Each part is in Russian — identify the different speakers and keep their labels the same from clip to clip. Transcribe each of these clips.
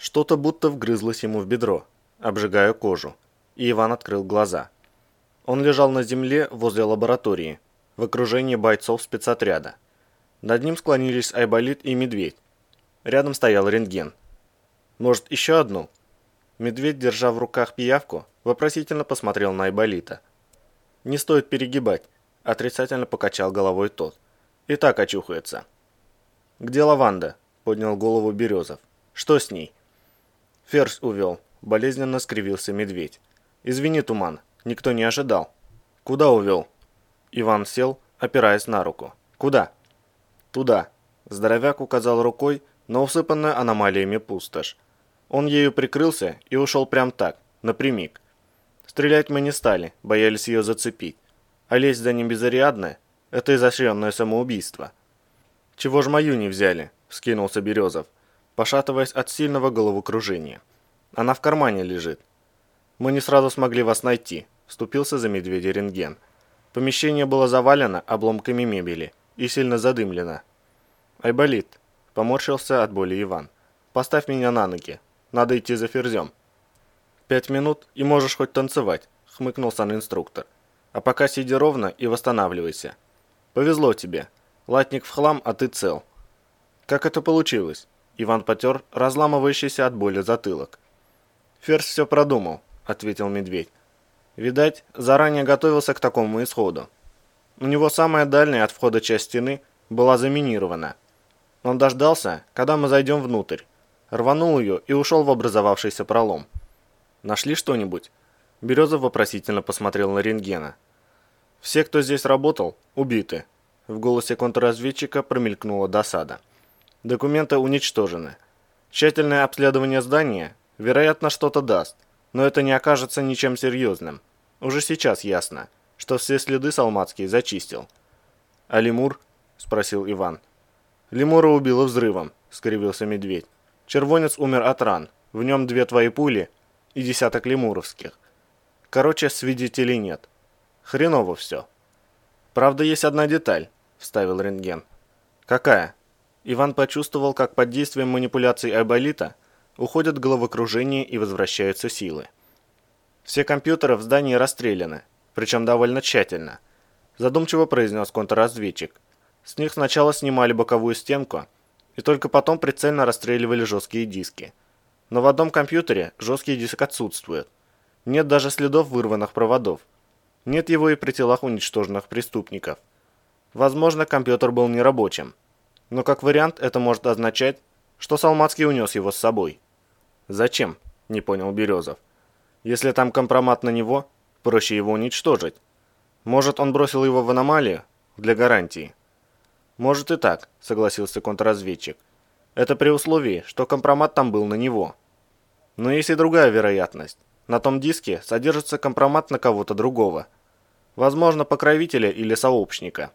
Speaker 1: Что-то будто вгрызлось ему в бедро, обжигая кожу, и Иван открыл глаза. Он лежал на земле возле лаборатории, в окружении бойцов спецотряда. Над ним склонились Айболит и Медведь. Рядом стоял рентген. «Может, еще одну?» Медведь, держа в руках пиявку, вопросительно посмотрел на Айболита. «Не стоит перегибать», – отрицательно покачал головой тот. «И так очухается». «Где лаванда?» – поднял голову Березов. «Что с ней?» «Ферзь увел», – болезненно скривился медведь. «Извини, Туман, никто не ожидал». «Куда увел?» Иван сел, опираясь на руку. «Куда?» «Туда». Здоровяк указал рукой на усыпанную аномалиями пустошь. Он ею прикрылся и ушел прям так, напрямик. Стрелять мы не стали, боялись ее зацепить. А лезть за ним безарядно – это изощренное самоубийство. «Чего ж мою не взяли?» – вскинулся Березов, пошатываясь от сильного головокружения. «Она в кармане лежит». «Мы не сразу смогли вас найти», – вступился за медведя рентген – Помещение было завалено обломками мебели и сильно задымлено. «Айболит», – поморщился от боли Иван. «Поставь меня на ноги. Надо идти за ферзем». «Пять минут, и можешь хоть танцевать», – хмыкнул сан-инструктор. «А пока сиди ровно и восстанавливайся. Повезло тебе. Латник в хлам, а ты цел». «Как это получилось?» Иван потер разламывающийся от боли затылок. «Ферзь все продумал», – ответил медведь. Видать, заранее готовился к такому исходу. У него самая дальняя от входа часть стены была заминирована. Он дождался, когда мы зайдем внутрь, рванул ее и ушел в образовавшийся пролом. «Нашли что-нибудь?» Березов вопросительно посмотрел на рентгена. «Все, кто здесь работал, убиты». В голосе контрразведчика промелькнула досада. «Документы уничтожены. Тщательное обследование здания, вероятно, что-то даст, но это не окажется ничем серьезным. Уже сейчас ясно, что все следы Салмацкий зачистил. «А лемур?» – спросил Иван. «Лемура убило взрывом», – скривился медведь. «Червонец умер от ран. В нем две твои пули и десяток лемуровских. Короче, свидетелей нет. Хреново все». «Правда, есть одна деталь», – вставил рентген. «Какая?» Иван почувствовал, как под действием манипуляций Айболита уходят головокружение и возвращаются силы. Все компьютеры в здании расстреляны, причем довольно тщательно. Задумчиво произнес контрразведчик. С них сначала снимали боковую стенку, и только потом прицельно расстреливали жесткие диски. Но в одном компьютере жесткий диск отсутствует. Нет даже следов вырванных проводов. Нет его и при телах уничтоженных преступников. Возможно, компьютер был нерабочим. Но как вариант это может означать, что Салмацкий унес его с собой. «Зачем?» – не понял Березов. Если там компромат на него, проще его уничтожить. Может, он бросил его в аномалию? Для гарантии. Может и так, согласился контрразведчик. Это при условии, что компромат там был на него. Но есть и другая вероятность. На том диске содержится компромат на кого-то другого. Возможно, покровителя или сообщника.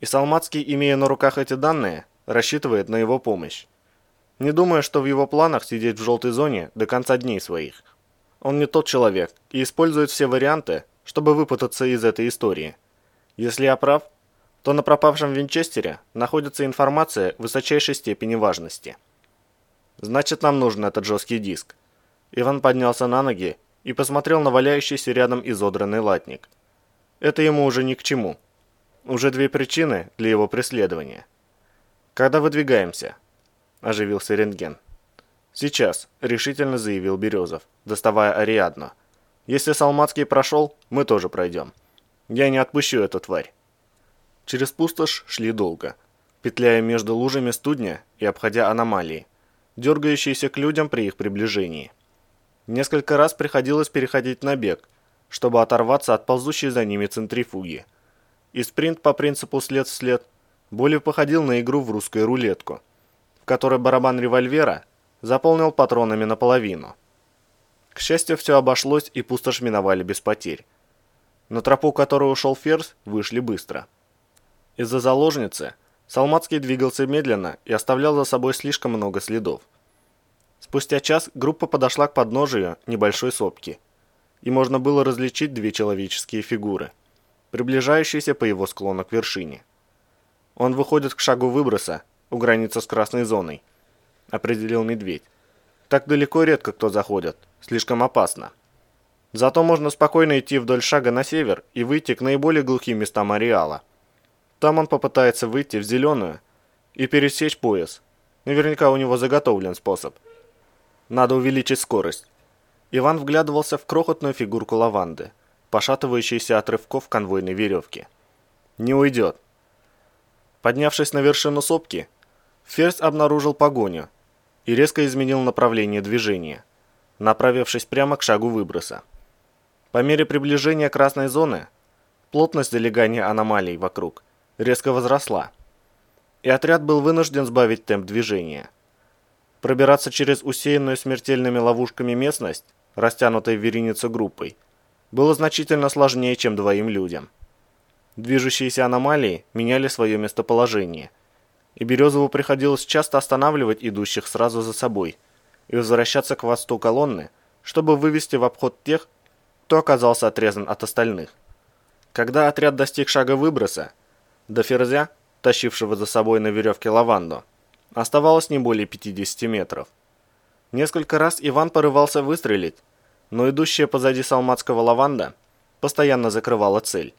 Speaker 1: И Салмацкий, имея на руках эти данные, рассчитывает на его помощь. Не думаю, что в его планах сидеть в желтой зоне до конца дней своих. Он не тот человек и использует все варианты, чтобы выпутаться из этой истории. Если я прав, то на пропавшем Винчестере находится информация высочайшей степени важности. Значит, нам нужен этот жесткий диск. Иван поднялся на ноги и посмотрел на валяющийся рядом изодранный латник. Это ему уже ни к чему. Уже две причины для его преследования. Когда выдвигаемся? Оживился рентген. «Сейчас», – решительно заявил Березов, доставая Ариадну. «Если Салмацкий прошел, мы тоже пройдем. Я не отпущу эту тварь». Через пустошь шли долго, петляя между лужами студня и обходя аномалии, дергающиеся к людям при их приближении. Несколько раз приходилось переходить на бег, чтобы оторваться от ползущей за ними центрифуги. И спринт по принципу след в след более походил на игру в русскую рулетку, в которой барабан револьвера – заполнил патронами наполовину. К счастью, все обошлось и пустошь миновали без потерь. На тропу, которую ушел Ферзь, вышли быстро. Из-за заложницы Салмацкий двигался медленно и оставлял за собой слишком много следов. Спустя час группа подошла к подножию небольшой сопки, и можно было различить две человеческие фигуры, приближающиеся по его склону к вершине. Он выходит к шагу выброса у границы с красной зоной – определил медведь. Так далеко редко кто заходит, слишком опасно. Зато можно спокойно идти вдоль шага на север и выйти к наиболее глухим местам ареала. Там он попытается выйти в зеленую и пересечь пояс. Наверняка у него заготовлен способ. Надо увеличить скорость. Иван вглядывался в крохотную фигурку лаванды, пошатывающейся от рывков конвойной веревки. Не уйдет. Поднявшись на вершину сопки, Ферзь обнаружил погоню и резко изменил направление движения, направившись прямо к шагу выброса. По мере приближения красной зоны, плотность залегания аномалий вокруг резко возросла, и отряд был вынужден сбавить темп движения. Пробираться через усеянную смертельными ловушками местность, растянутой в вереницу группой, было значительно сложнее, чем двоим людям. Движущиеся аномалии меняли свое местоположение, и Березову приходилось часто останавливать идущих сразу за собой и возвращаться к хвосту колонны, чтобы вывести в обход тех, кто оказался отрезан от остальных. Когда отряд достиг шага выброса, до ферзя, тащившего за собой на веревке лаванду, оставалось не более 50 метров. Несколько раз Иван порывался выстрелить, но идущая позади салматского лаванда постоянно закрывала цель.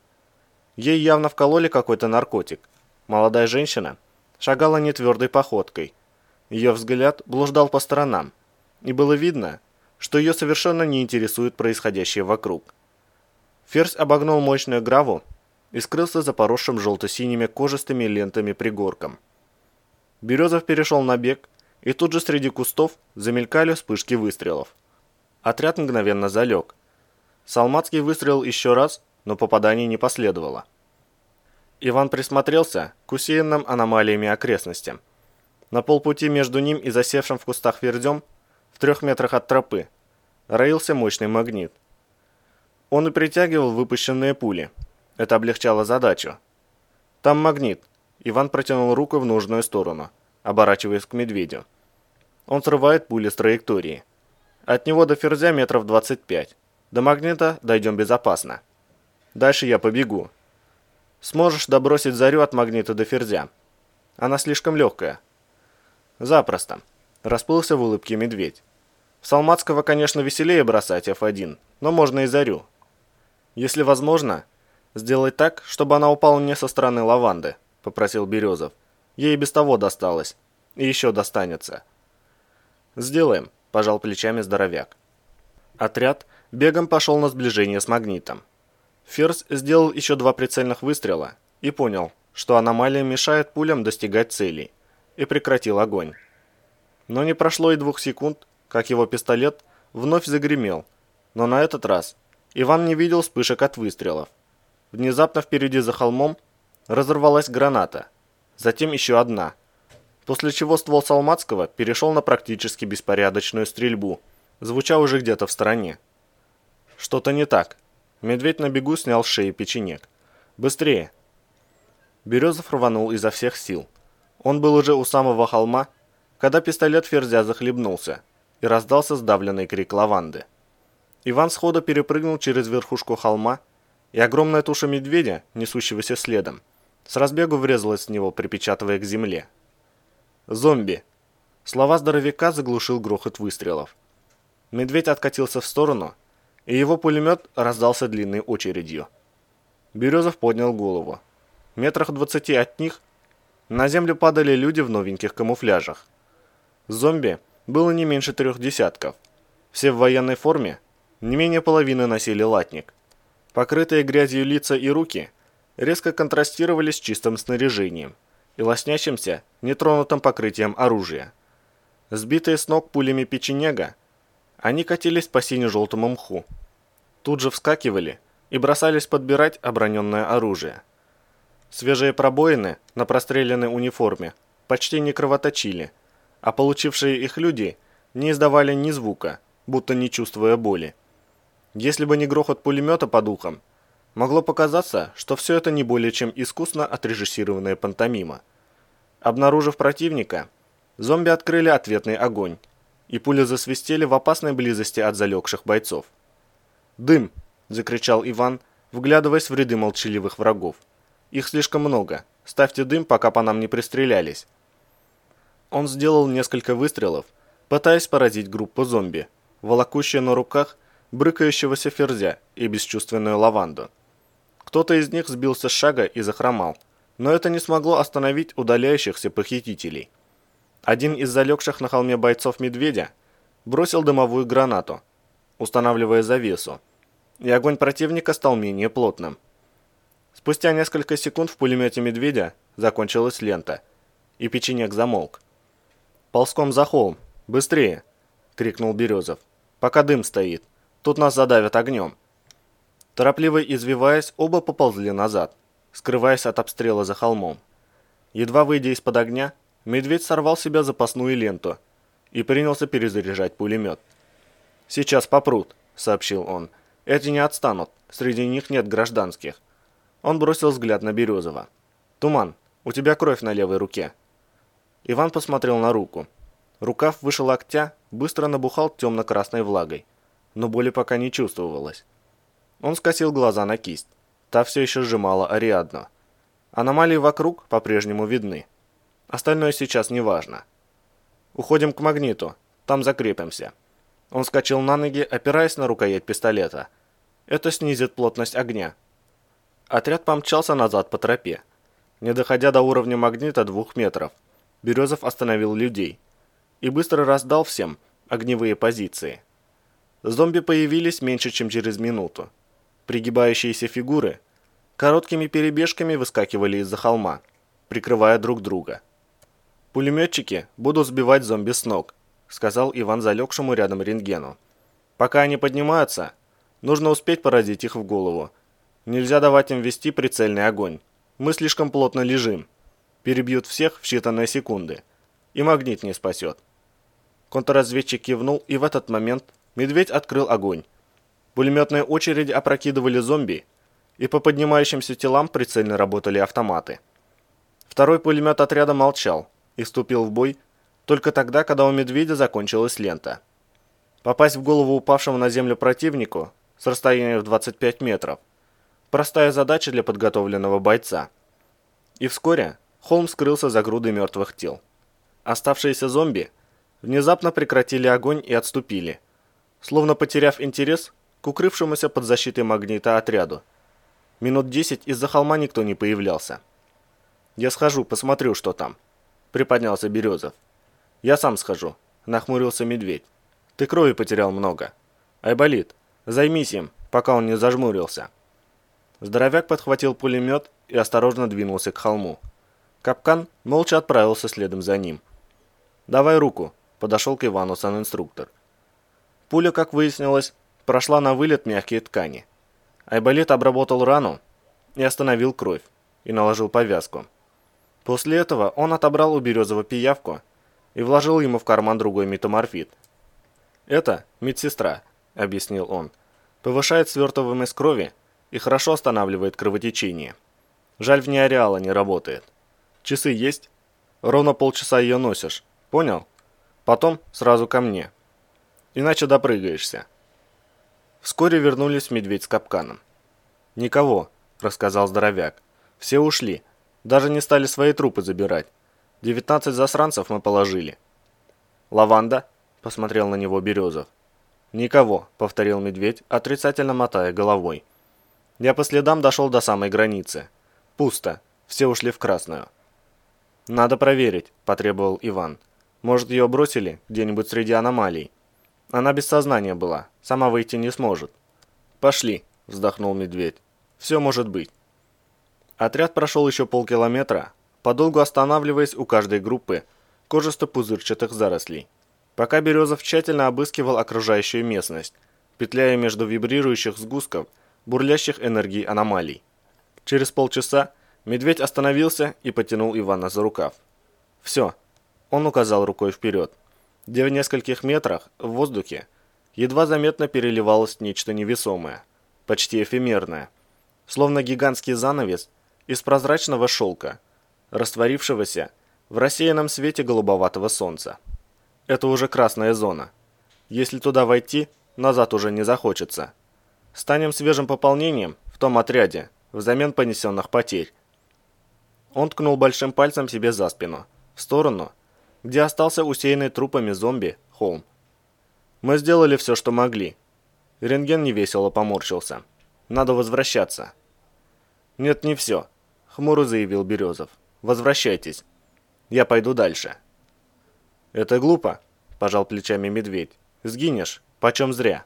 Speaker 1: Ей явно вкололи какой-то наркотик. Молодая женщина шагала нетвердой походкой. Ее взгляд блуждал по сторонам, и было видно, что ее совершенно не интересует происходящее вокруг. Ферзь обогнул мощную граву и скрылся за поросшим желто-синими кожистыми лентами пригорком. Березов перешел на бег, и тут же среди кустов замелькали вспышки выстрелов. Отряд мгновенно залег. Салматский выстрелил еще раз, но попаданий не последовало. Иван присмотрелся к усеянным аномалиями окрестностям. На полпути между ним и засевшим в кустах вердем, в трех метрах от тропы, роился мощный магнит. Он и притягивал выпущенные пули. Это облегчало задачу. «Там магнит», Иван протянул руку в нужную сторону, оборачиваясь к медведю. Он срывает пули с траектории. От него до ферзя метров 25. До магнита дойдем безопасно. Дальше я побегу. Сможешь добросить зарю от магнита до ферзя. Она слишком легкая. Запросто. Расплылся в улыбке медведь. В Салматского, конечно, веселее бросать F1, но можно и зарю. Если возможно, сделай так, чтобы она упала не со стороны лаванды попросил Березов. Ей без того досталось. И еще достанется. Сделаем, пожал плечами здоровяк. Отряд бегом пошел на сближение с магнитом. Ферзь сделал еще два прицельных выстрела и понял, что аномалия мешает пулям достигать целей, и прекратил огонь. Но не прошло и двух секунд, как его пистолет вновь загремел, но на этот раз Иван не видел вспышек от выстрелов. Внезапно впереди за холмом разорвалась граната, затем еще одна, после чего ствол Салматского перешел на практически беспорядочную стрельбу, звуча уже где-то в стороне. Что-то не так. Медведь на бегу снял с шеи печенек. «Быстрее!» Березов рванул изо всех сил. Он был уже у самого холма, когда пистолет Ферзя захлебнулся, и раздался сдавленный крик лаванды. Иван сходу перепрыгнул через верхушку холма, и огромная туша медведя, несущегося следом, с разбегу врезалась в него, припечатывая к земле. «Зомби!» Слова здоровяка заглушил грохот выстрелов. Медведь откатился в сторону, и его пулемет раздался длинной очередью. Березов поднял голову. Метрах двадцати от них на землю падали люди в новеньких камуфляжах. Зомби было не меньше трех десятков. Все в военной форме, не менее половины носили латник. Покрытые грязью лица и руки резко контрастировали с чистым снаряжением и лоснящимся, нетронутым покрытием оружия. Сбитые с ног пулями печенега, они катились по сине-желтому мху. Тут же вскакивали и бросались подбирать оброненное оружие. Свежие пробоины на простреленной униформе почти не кровоточили, а получившие их люди не издавали ни звука, будто не чувствуя боли. Если бы не грохот пулемета под ухом, Могло показаться, что все это не более чем искусно отрежиссированная пантомима. Обнаружив противника, зомби открыли ответный огонь, и пули засвистели в опасной близости от залегших бойцов. «Дым!» – закричал Иван, вглядываясь в ряды молчаливых врагов. «Их слишком много. Ставьте дым, пока по нам не пристрелялись». Он сделал несколько выстрелов, пытаясь поразить группу зомби, волокущую на руках брыкающегося ферзя и бесчувственную лаванду. Кто-то из них сбился с шага и захромал, но это не смогло остановить удаляющихся похитителей. Один из залегших на холме бойцов медведя бросил дымовую гранату, устанавливая завесу, и огонь противника стал менее плотным. Спустя несколько секунд в пулемете медведя закончилась лента, и печенек замолк. «Ползком за холм! Быстрее!» — крикнул Березов. «Пока дым стоит. Тут нас задавят огнем». Торопливо извиваясь, оба поползли назад, скрываясь от обстрела за холмом. Едва выйдя из-под огня, медведь сорвал себя запасную ленту и принялся перезаряжать пулемет. «Сейчас попрут», — сообщил он. «Эти не отстанут, среди них нет гражданских». Он бросил взгляд на Березова. «Туман, у тебя кровь на левой руке». Иван посмотрел на руку. Рукав выше локтя быстро набухал темно-красной влагой, но боли пока не чувствовалось. Он скосил глаза на кисть. Та все еще сжимала Ариадну. Аномалии вокруг по-прежнему видны. Остальное сейчас не важно. «Уходим к магниту. Там закрепимся». Он вскочил на ноги, опираясь на рукоять пистолета. Это снизит плотность огня. Отряд помчался назад по тропе. Не доходя до уровня магнита двух метров, Березов остановил людей и быстро раздал всем огневые позиции. Зомби появились меньше, чем через минуту. Пригибающиеся фигуры короткими перебежками выскакивали из-за холма, прикрывая друг друга. «Пулеметчики будут сбивать зомби с ног», сказал Иван залегшему рядом рентгену. «Пока они поднимаются, нужно успеть поразить их в голову. Нельзя давать им вести прицельный огонь. Мы слишком плотно лежим. Перебьют всех в считанные секунды. И магнит не спасет. Контрразведчик кивнул, и в этот момент медведь открыл огонь. Пулеметные очереди опрокидывали зомби, и по поднимающимся телам прицельно работали автоматы. Второй пулемет отряда молчал и вступил в бой только тогда, когда у медведя закончилась лента. Попасть в голову упавшему на землю противнику с расстояния в 25 метров Простая задача для подготовленного бойца. И вскоре Холм скрылся за грудой мертвых тел. Оставшиеся зомби внезапно прекратили огонь и отступили, словно потеряв интерес к укрывшемуся под защитой магнита отряду. Минут десять из-за холма никто не появлялся. «Я схожу, посмотрю, что там», — приподнялся Березов. «Я сам схожу», — нахмурился медведь. «Ты крови потерял много. Айболит, займись им, пока он не зажмурился». Здоровяк подхватил пулемет и осторожно двинулся к холму. Капкан молча отправился следом за ним. «Давай руку», – подошел к Ивану санинструктор. Пуля, как выяснилось, прошла на вылет мягкие ткани. Айболит обработал рану и остановил кровь, и наложил повязку. После этого он отобрал у Березова пиявку и вложил ему в карман другой метаморфит. «Это медсестра», – объяснил он. «Повышает свертываемость крови и хорошо останавливает кровотечение. Жаль, в ней ареала не работает. Часы есть? Ровно полчаса ее носишь. Понял? Потом сразу ко мне. Иначе допрыгаешься. Вскоре вернулись медведь с капканом. «Никого», — рассказал здоровяк. «Все ушли. Даже не стали свои трупы забирать. Девятнадцать засранцев мы положили». «Лаванда?» — посмотрел на него Березов. «Никого», — повторил медведь, отрицательно мотая головой. Я по следам дошел до самой границы. Пусто. Все ушли в красную. «Надо проверить», – потребовал Иван. «Может, ее бросили где-нибудь среди аномалий?» Она без сознания была, сама выйти не сможет. «Пошли», – вздохнул медведь. «Все может быть». Отряд прошел еще полкилометра, подолгу останавливаясь у каждой группы кожисто-пузырчатых зарослей. Пока Березов тщательно обыскивал окружающую местность, петляя между вибрирующих сгустков – бурлящих энергий аномалий. Через полчаса медведь остановился и потянул Ивана за рукав. «Все», – он указал рукой вперед, где в нескольких метрах в воздухе едва заметно переливалось нечто невесомое, почти эфемерное, словно гигантский занавес из прозрачного шелка, растворившегося в рассеянном свете голубоватого солнца. Это уже красная зона. Если туда войти, назад уже не захочется. Станем свежим пополнением в том отряде, взамен понесенных потерь. Он ткнул большим пальцем себе за спину, в сторону, где остался усеянный трупами зомби Холм. «Мы сделали все, что могли». Рентген невесело поморщился. «Надо возвращаться». «Нет, не все», — хмуро заявил Березов. «Возвращайтесь. Я пойду дальше». «Это глупо», — пожал плечами медведь. «Сгинешь, почем зря».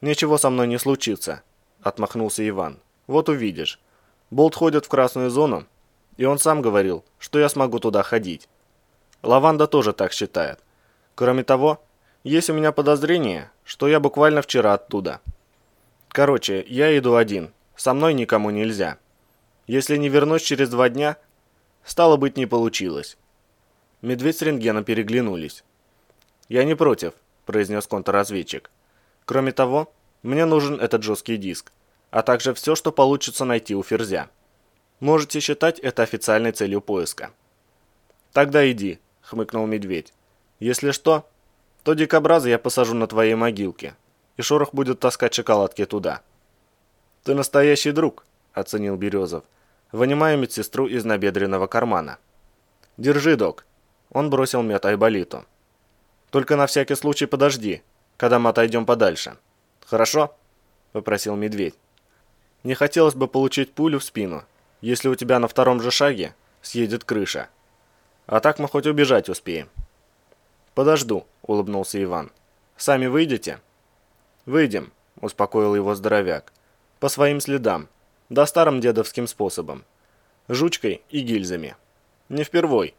Speaker 1: «Ничего со мной не случится», — отмахнулся Иван. «Вот увидишь. Болт ходит в красную зону, и он сам говорил, что я смогу туда ходить. Лаванда тоже так считает. Кроме того, есть у меня подозрение, что я буквально вчера оттуда. Короче, я иду один, со мной никому нельзя. Если не вернусь через два дня, стало быть, не получилось». Медведь с рентгеном переглянулись. «Я не против», – произнес контрразведчик. «Кроме того, мне нужен этот жесткий диск, а также все, что получится найти у Ферзя. Можете считать это официальной целью поиска». «Тогда иди», – хмыкнул медведь. «Если что, то дикобраза я посажу на твоей могилке, и Шорох будет таскать шоколадки туда». «Ты настоящий друг», – оценил Березов, вынимая медсестру из набедренного кармана. «Держи, док». Он бросил мед Айболиту. Только на всякий случай подожди, когда мы отойдем подальше. Хорошо?» – попросил медведь. «Не хотелось бы получить пулю в спину, если у тебя на втором же шаге съедет крыша. А так мы хоть убежать успеем». «Подожду», – улыбнулся Иван. «Сами выйдете?» «Выйдем», – успокоил его здоровяк. «По своим следам, да старым дедовским способом. Жучкой и гильзами. Не впервой».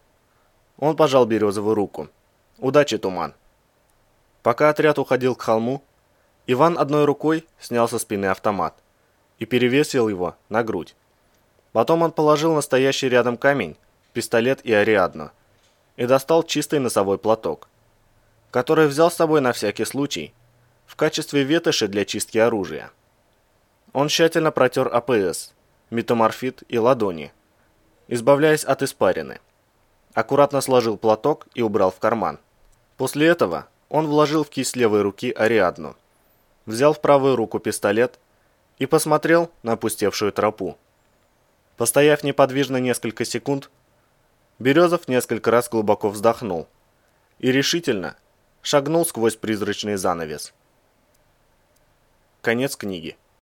Speaker 1: Он пожал Березову руку. Удачи, Туман. Пока отряд уходил к холму, Иван одной рукой снял со спины автомат и перевесил его на грудь. Потом он положил настоящий рядом камень, пистолет и Ариадну и достал чистый носовой платок, который взял с собой на всякий случай в качестве ветоши для чистки оружия. Он тщательно протер АПС, метаморфит и ладони, избавляясь от испарины. Аккуратно сложил платок и убрал в карман. После этого он вложил в кисть левой руки Ариадну, взял в правую руку пистолет и посмотрел на опустевшую тропу. Постояв неподвижно несколько секунд, Березов несколько раз глубоко вздохнул и решительно шагнул сквозь призрачный занавес. Конец книги.